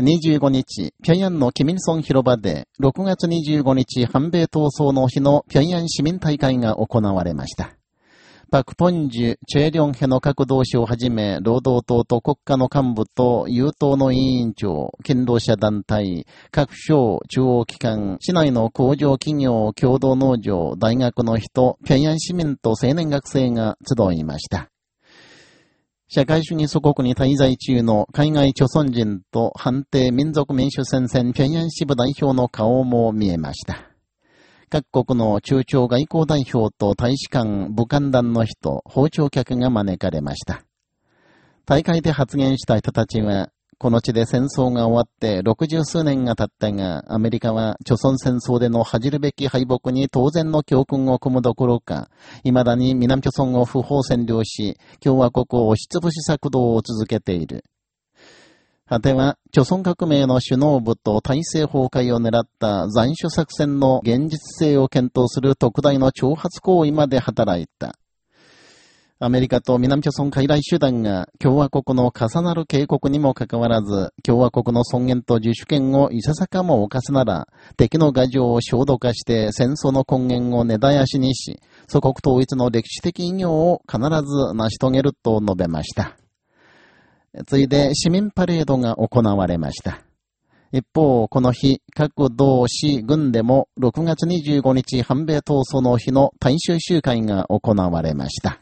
25日、平壌のキミルソン広場で、6月25日、反米闘争の日の平壌市民大会が行われました。パク・ポンジュ、チェリョンヘの各同志をはじめ、労働党と国家の幹部と、有党の委員長、勤労者団体、各省、中央機関、市内の工場企業、共同農場、大学の人、平壌市民と青年学生が集いました。社会主義祖国に滞在中の海外著存人と判定民族民主戦線平壌支部代表の顔も見えました。各国の中朝外交代表と大使館、武漢団の人、包丁客が招かれました。大会で発言した人たちは、この地で戦争が終わって六十数年が経ったが、アメリカは、朝鮮戦争での恥じるべき敗北に当然の教訓を組むどころか、未だに南朝鮮を不法占領し、共和国を押しつぶし策動を続けている。果ては、朝鮮革命の首脳部と体制崩壊を狙った残首作戦の現実性を検討する特大の挑発行為まで働いた。アメリカと南朝鮮傀儡集団が共和国の重なる警告にもかかわらず、共和国の尊厳と自主権をいささかも犯すなら、敵の牙城を焦土化して戦争の根源を根絶やしにし、祖国統一の歴史的意義を必ず成し遂げると述べました。ついで市民パレードが行われました。一方、この日、各道市軍でも6月25日反米闘争の日の大衆集会が行われました。